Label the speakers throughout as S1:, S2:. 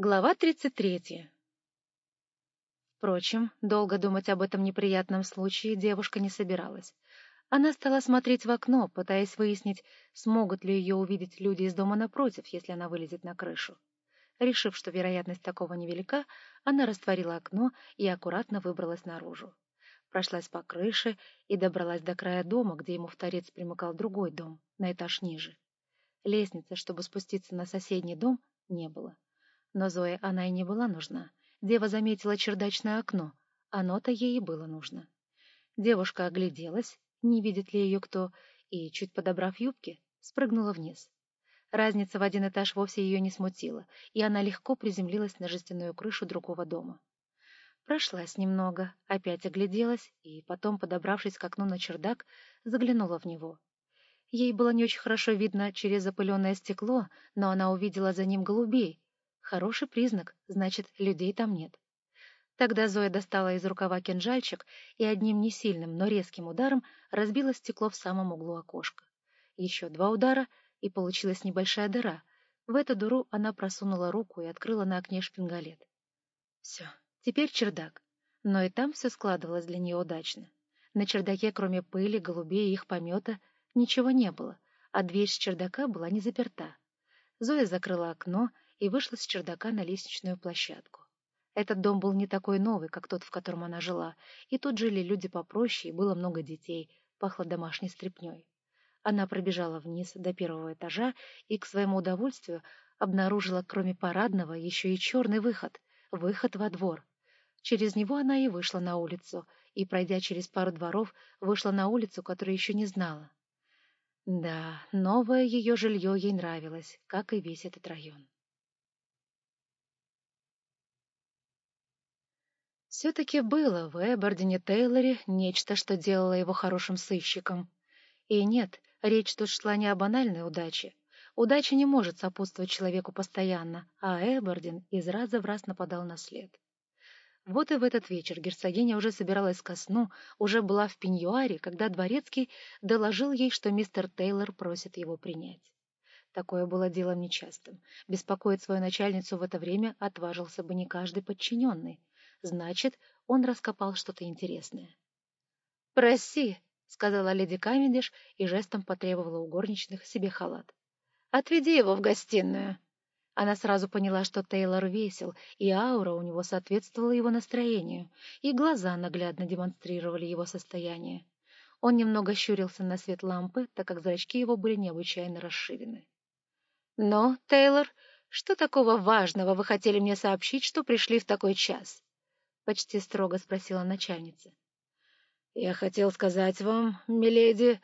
S1: Глава 33. Впрочем, долго думать об этом неприятном случае девушка не собиралась. Она стала смотреть в окно, пытаясь выяснить, смогут ли ее увидеть люди из дома напротив, если она вылезет на крышу. Решив, что вероятность такого невелика, она растворила окно и аккуратно выбралась наружу. Прошлась по крыше и добралась до края дома, где ему в торец примыкал другой дом, на этаж ниже. Лестницы, чтобы спуститься на соседний дом, не было. Но Зое она и не была нужна. Дева заметила чердачное окно. Оно-то ей и было нужно. Девушка огляделась, не видит ли ее кто, и, чуть подобрав юбки, спрыгнула вниз. Разница в один этаж вовсе ее не смутила, и она легко приземлилась на жестяную крышу другого дома. Прошлась немного, опять огляделась, и потом, подобравшись к окну на чердак, заглянула в него. Ей было не очень хорошо видно через запыленное стекло, но она увидела за ним голубей, Хороший признак, значит, людей там нет. Тогда Зоя достала из рукава кинжальчик и одним не сильным, но резким ударом разбила стекло в самом углу окошка. Еще два удара, и получилась небольшая дыра. В эту дыру она просунула руку и открыла на окне шпингалет. Все, теперь чердак. Но и там все складывалось для нее удачно. На чердаке, кроме пыли, голубей и их помета, ничего не было, а дверь с чердака была не заперта. Зоя закрыла окно и вышла с чердака на лестничную площадку. Этот дом был не такой новый, как тот, в котором она жила, и тут жили люди попроще, и было много детей, пахло домашней стряпней. Она пробежала вниз до первого этажа и, к своему удовольствию, обнаружила, кроме парадного, еще и черный выход — выход во двор. Через него она и вышла на улицу, и, пройдя через пару дворов, вышла на улицу, которую еще не знала. Да, новое ее жилье ей нравилось, как и весь этот район. Все-таки было в Эбердине Тейлоре нечто, что делало его хорошим сыщиком. И нет, речь тут шла не о банальной удаче. Удача не может сопутствовать человеку постоянно, а Эбердин из раза в раз нападал на след. Вот и в этот вечер герцогиня уже собиралась ко сну, уже была в пеньюаре, когда дворецкий доложил ей, что мистер Тейлор просит его принять. Такое было делом нечастым. Беспокоить свою начальницу в это время отважился бы не каждый подчиненный. Значит, он раскопал что-то интересное. «Проси», — сказала леди Камендиш и жестом потребовала у горничных себе халат. «Отведи его в гостиную». Она сразу поняла, что Тейлор весел, и аура у него соответствовала его настроению, и глаза наглядно демонстрировали его состояние. Он немного щурился на свет лампы, так как зрачки его были необычайно расширены. «Но, Тейлор, что такого важного вы хотели мне сообщить, что пришли в такой час?» Почти строго спросила начальница. «Я хотел сказать вам, миледи,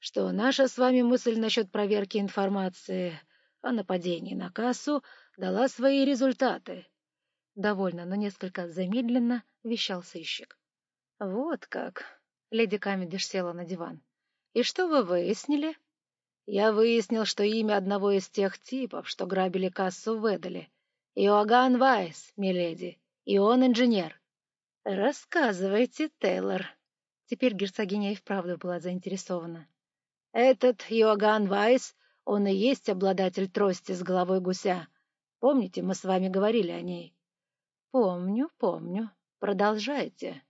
S1: что наша с вами мысль насчет проверки информации о нападении на кассу дала свои результаты». Довольно, но несколько замедленно вещал сыщик. «Вот как!» — леди Камедиш села на диван. «И что вы выяснили?» «Я выяснил, что имя одного из тех типов, что грабили кассу в Эдале. Иоганн Вайс, миледи, и он инженер. «Рассказывайте, Тейлор». Теперь герцогиня и вправду была заинтересована. «Этот Йоганн Вайс, он и есть обладатель трости с головой гуся. Помните, мы с вами говорили о ней?» «Помню, помню. Продолжайте».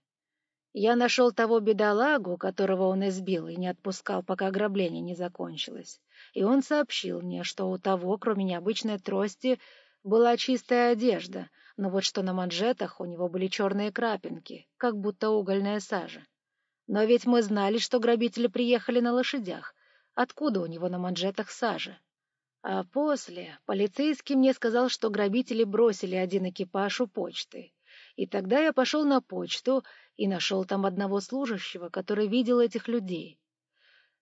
S1: «Я нашел того бедолагу, которого он избил и не отпускал, пока ограбление не закончилось. И он сообщил мне, что у того, кроме необычной трости, была чистая одежда — но вот что на манжетах у него были черные крапинки, как будто угольная сажа. Но ведь мы знали, что грабители приехали на лошадях. Откуда у него на манжетах сажа? А после полицейский мне сказал, что грабители бросили один экипаж у почты. И тогда я пошел на почту и нашел там одного служащего, который видел этих людей.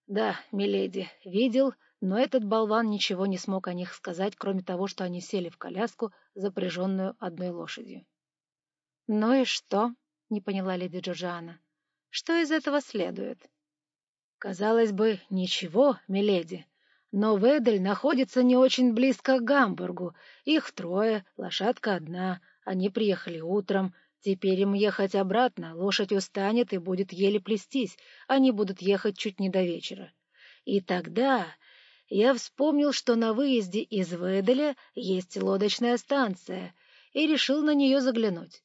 S1: Да, миледи, видел, но этот болван ничего не смог о них сказать, кроме того, что они сели в коляску, запряженную одной лошадью. — Ну и что? — не поняла леди Джорджиана. — Что из этого следует? — Казалось бы, ничего, миледи. Но Ведель находится не очень близко к Гамбургу. Их трое, лошадка одна. Они приехали утром. Теперь им ехать обратно. Лошадь устанет и будет еле плестись. Они будут ехать чуть не до вечера. И тогда я вспомнил, что на выезде из Веделя есть лодочная станция,
S2: и решил на нее заглянуть.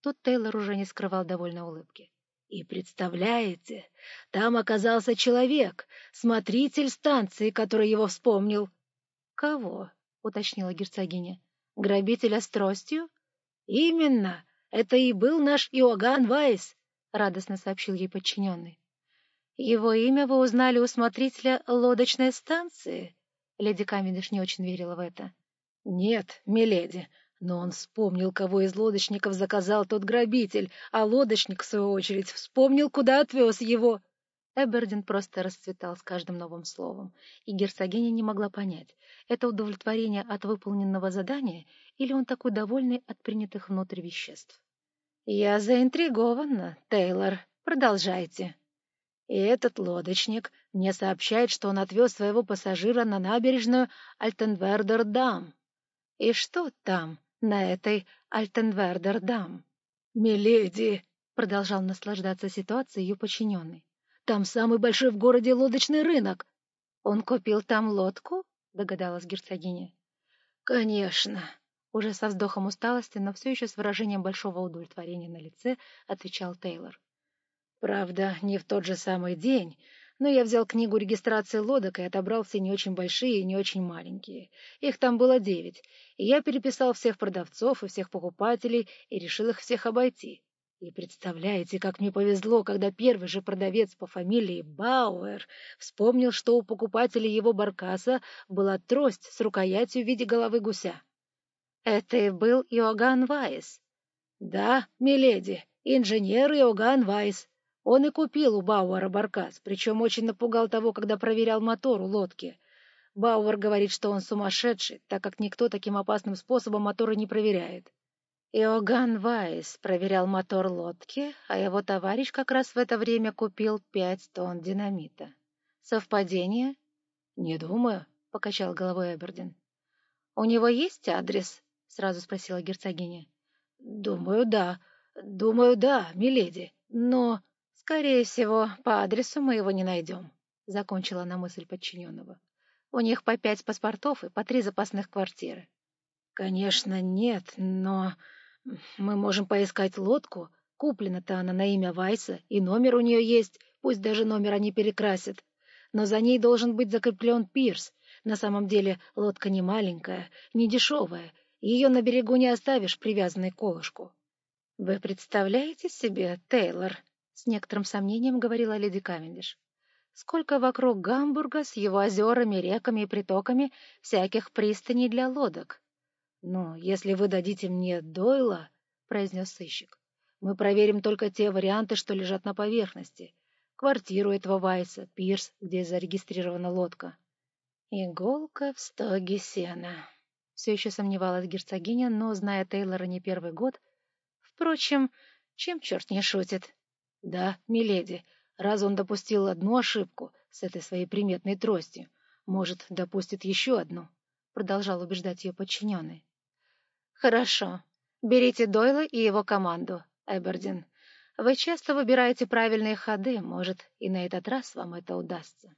S1: Тут Тейлор уже не скрывал довольной улыбки.
S2: И представляете, там оказался человек, смотритель станции, который его вспомнил.
S1: — Кого? — уточнила герцогиня. — Грабителя с тростью?
S2: — Именно. Это и был наш Иоганн Вайс, — радостно сообщил ей подчиненный.
S1: — Его имя вы узнали у смотрителя лодочной станции? Леди Камедиш не очень верила в это.
S2: — Нет, миледи, но он вспомнил, кого из лодочников заказал тот грабитель, а лодочник, в свою очередь, вспомнил, куда отвез его.
S1: Эбердин просто расцветал с каждым новым словом, и герцогиня не могла понять, это удовлетворение от выполненного задания или он такой довольный от принятых внутрь веществ.
S2: «Я заинтригована, Тейлор. Продолжайте». И этот лодочник мне сообщает, что он отвез своего пассажира на набережную Альтенвердер-Дам. И что там? на этой Альтенвердер-дам.
S1: «Миледи!» — продолжал наслаждаться ситуацией ее подчиненный.
S2: «Там самый большой в городе лодочный рынок!»
S1: «Он купил там лодку?» — догадалась герцогиня.
S2: «Конечно!»
S1: — уже со вздохом усталости, но все еще с выражением большого удовлетворения на лице, отвечал Тейлор.
S2: «Правда, не в тот же самый день, но я взял книгу регистрации лодок и отобрал все не очень большие и не очень маленькие. Их там было девять, и я переписал всех продавцов и всех покупателей и решил их всех обойти. И представляете, как мне повезло, когда первый же продавец по фамилии Бауэр вспомнил, что у покупателя его баркаса была трость с рукоятью в виде головы гуся.
S1: Это и был Иоганн Вайс.
S2: Да, миледи, инженер Иоганн Вайс. Он и купил у Бауэра баркас, причем очень напугал того, когда проверял мотор у лодки. Бауэр говорит, что он сумасшедший, так как никто таким опасным способом моторы не проверяет.
S1: Иоганн Вайс проверял мотор лодки, а его товарищ как раз в это время купил пять тонн динамита. Совпадение?
S2: — Не думаю, — покачал головой Эбердин.
S1: — У него есть адрес? — сразу спросила герцогиня.
S2: — Думаю, да. Думаю, да, миледи. Но...
S1: «Скорее всего, по адресу мы его не найдем», — закончила она мысль подчиненного. «У них по пять паспортов и по три запасных квартиры».
S2: «Конечно, нет, но мы можем поискать лодку. Куплена-то она на имя Вайса, и номер у нее есть, пусть даже номер они перекрасят. Но за ней должен быть закреплен пирс. На самом деле лодка не маленькая, не дешевая, ее на берегу не оставишь привязанной к колышку».
S1: «Вы представляете себе, Тейлор?» С некоторым сомнением говорила леди Кавендиш. Сколько вокруг Гамбурга с его озерами, реками и притоками всяких пристаней для лодок.
S2: — Ну, если вы дадите мне Дойла, — произнес сыщик, — мы проверим только те варианты, что лежат на поверхности. Квартиру этого Вайса, пирс, где зарегистрирована лодка.
S1: Иголка в стоге сена. Все еще сомневалась герцогиня, но, зная Тейлора не первый год... Впрочем, чем черт не шутит?
S2: Да, миледи, раз он допустил одну ошибку с этой своей приметной тростью, может, допустит еще одну, — продолжал убеждать ее подчиненный.
S1: — Хорошо. Берите Дойла и его команду, Эбердин. Вы часто выбираете правильные ходы, может, и на этот раз вам это удастся.